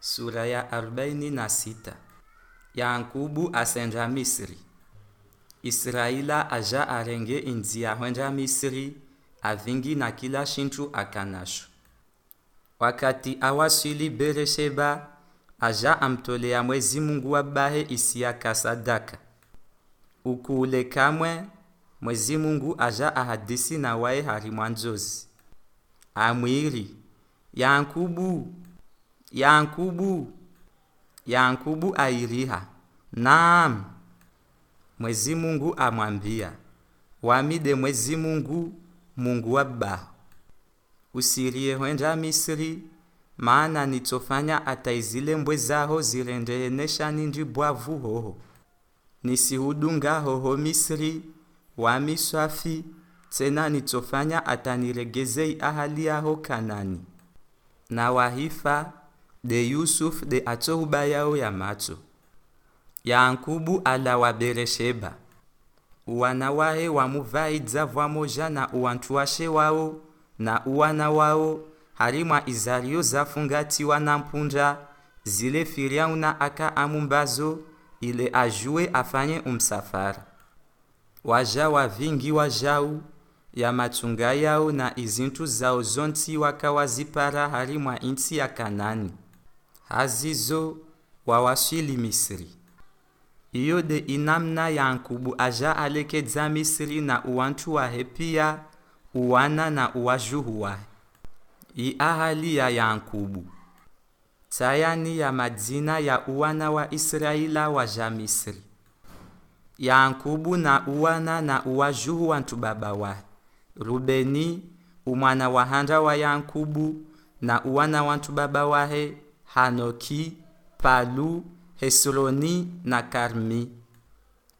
Sura ya arobaini na sita. Yakubu asenja Misri. Israila aja arenge inzi yahwenja Misri avingi na kila shintu akanasho. Wakati awasili Beresheba aja amtolea Mwezi Mungu wabahe Isiaka sadaka. Ukule kamwe Mwezi Mungu aja ahadisi na wae hari mwanzozi. Amwiri Yankubu Yankubu. Yankubu airiha. Naam. Mwezi Mungu amwambia. Wamide Mwezi Mungu Mungu wabaho Usirie hwenja Misri maana nitofanya ataizile mbwe zaho zirendeenesha ninji bwavu hoho. Nisihudunga hoho Misri wami swafi tena nitofanya ataniregezei ahali yaho Kanani. Na wahifa de Yusuf de atohuba yao ya macho Yankubu ala wa Beresheba uwana wahe wamuvaidza vwamoja na uwantuwashe wao na uwana wao harimwa izario zafungatiwa na mpunja zile firiauna aka amumbazo ile ajue afanye umsafara. Waja wa wajau ya matunga yao na izintu zao zonti wakawazipara harimwa inti ya Kanani hazizo wawasili Misri. Iyo de inamna ya nkubu aja alekedza Misri na uwantu wahe pia uwana na uwajuhu wahe ahali ya nkubu. Tayani ya madzina ya uwana wa Israila waja Misri. Yankubu na uwana na uwajuhu wantu baba wahe Rubeni umwana wa handa wa Yankubu na uwana wantu baba wahe Hanoki Palu Hesroni na Karmi.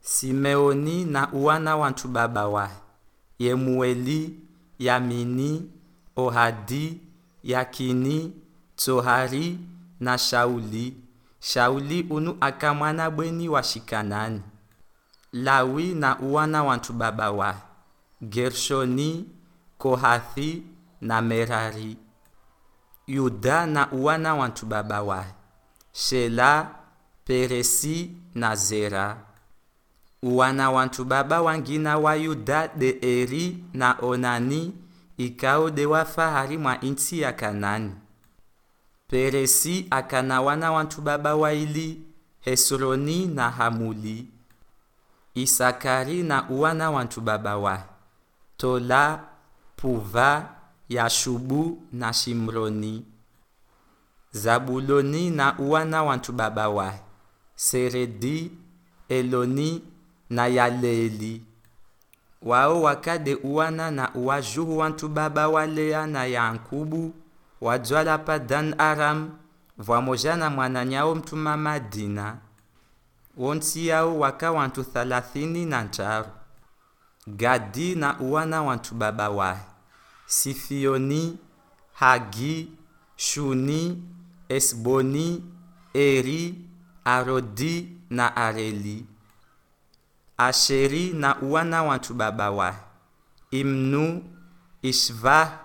Simeoni na uwana wantu baba wahe Yemueli Yamini Ohadi Yakini Tsohari na Shauli. Shauli unu akamwana bweni wa Shikanani. Lawi na uwana wantu baba wahe Gershoni, Kohathi na Merari. Yuda na wana wantu baba wa Shela, Peresi na Zera. Uwana wantu baba wangina wa Yuda de Eri na Onani ikao de wafa hari mwa inti ya Kanani. Peresi akana wana wantu baba waili Hesroni na Hamuli. Isakari na wana wantu baba wa Tola, Puva, Yashubu na Shimroni. Zabuloni na uwana wantu baba wahe Seredi, Eloni na yaleli Wao wakade uwana na uwajuhu wantu baba wa Lea na Yankubu wadzwala pa Dan Aram vwamoja na mwananyao mtuma Madina. Wonsi yao waka wantu thalathini na ntaru. Gadi na uwana wantu baba wahe Sifioni, Hagi, Shuni, Esboni, Eri, Arodi na Areli. Asheri na uwana wantu baba wa Imnu, Ishva,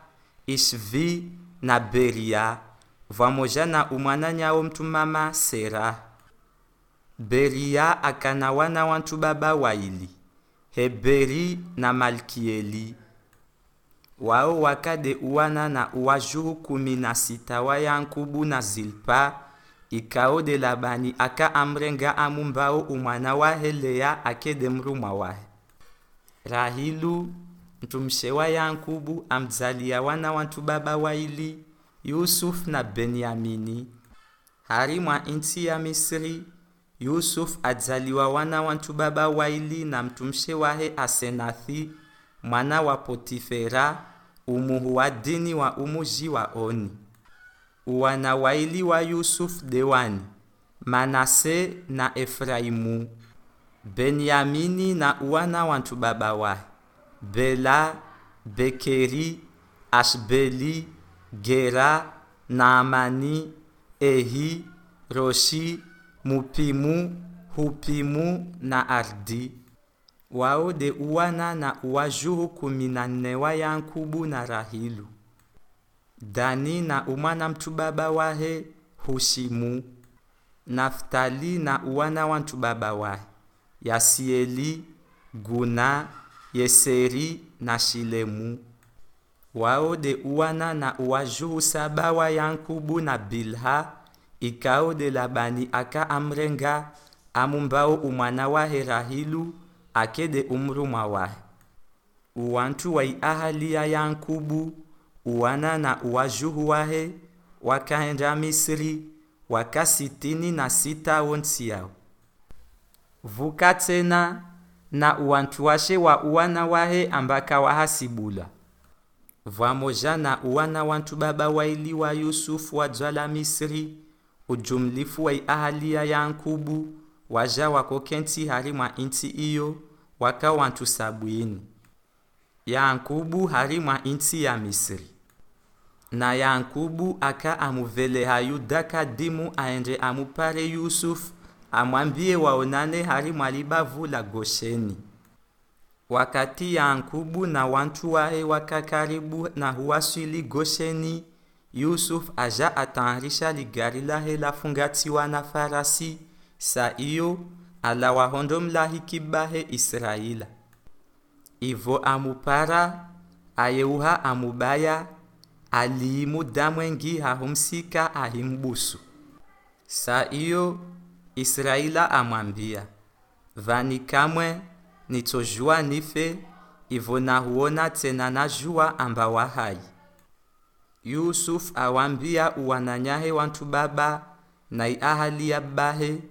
Ishvi na Beria vamoja na umwana nyao mtumama Sera. Beria akana wana wantu baba waili Heberi na Malkieli. Wao wakade uwana na uwajuhu kumi na sita waya nkubu na Zilpa ikao de Labani aka amrenga amumbao umwana wahe Lea akede mrumwa wahe. Rahilu mtumshe wa Yankubu amzalia wana wantu baba waili Yusuf na Benyamini. Hari mwa inti ya Misri Yusuf adzaliwa wana wantu baba waili na mtumshe wahe Asenathi mwana wa Potifera umuhu wa dini wa umuji wa Oni. wana waili wa Yusuf dewani Manase na Efraimu. Benyamini na uwana wantu baba wahe Bela, Bekeri, Ashbeli, Gera, Naamani, Ehi, Roshi, Mupimu, Hupimu na Ardi. Wao de uwana na uwajuhu wa Yankubu na Rahilu. Dani na umwana mtu baba wahe hushimu naftali na uwana wantu baba wahe yasieli guna yeseri na shilemu wao de uwana na uwajuhu saba wa yankubu na bilha ikao de labani aka amrenga amumbao umwana wahe rahilu ake umru wahe uwantu wai ahalia yankubu uwana na uwajuhu wahe wakaenda misri waka sitini na sita wonsiao vuka tena na uwantu washe wa uwana wahe ambaka wahasibula. Vamoja na uwana wantu baba waili wa yusufu wadzwala misri ujumlifu wa ahalia yankubu waja wakokenti hari mwa inti iyo waka wantu sabwini yankubu hali mwa inti ya misiri. Na yankubu aka amuveleha yuda kadimu aende amupare yusufu amwambie waonane hali mwa libavu la gosheni. Wakati yankubu na wantu wahe wakakaribu na huwaswili gosheni yusuf aja ataharisha ligari lahe lafungatiwa na farasi sa iyo alawahondo mlahiki bahe israila. Ivo amupara ayeuha amubaya aliimu damwengi hahumsika ahimbusu. Sa iyo israila amwambia vani kamwe nitojua nife ivo nahuona tena najua amba wahai yusuf awambia uwananyahe wantu baba na ya bahe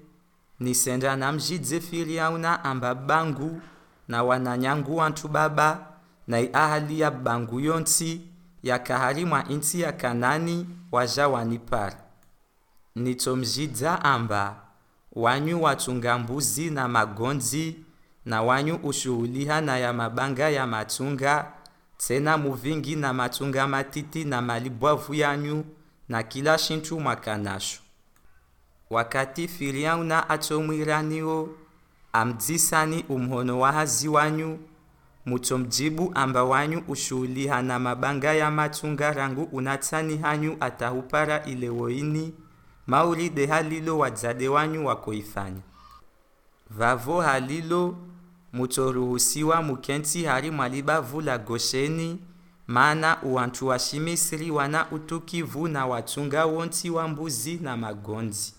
nisenda namjidze firiauna amba bangu na wananyangu wantu baba na ya bangu yonsi yakahari mwa inti ya kanani waja wanipara nitomjidza amba wanyu watunga mbuzi na magonzi na wanyu ushuhuliha na ya mabanga ya matunga tena muvingi na matunga matiti na malibwavu yanyu na kila shintu mwakanasho wakati firiauna atomwiraniwo amdzisani umhono wa hazi wanyu mutomjibu amba wanyu ushuhuliha na mabanga ya matunga rangu unatsani hanyu atahupara ile woini maulide halilo wadzade wanyu wakoifanya vavo halilo mutoruhusiwa mukenti hari mwalibavu la gosheni maana uwantu wa shimisiri wana utukivu na watunga wonti wa mbuzi na magonzi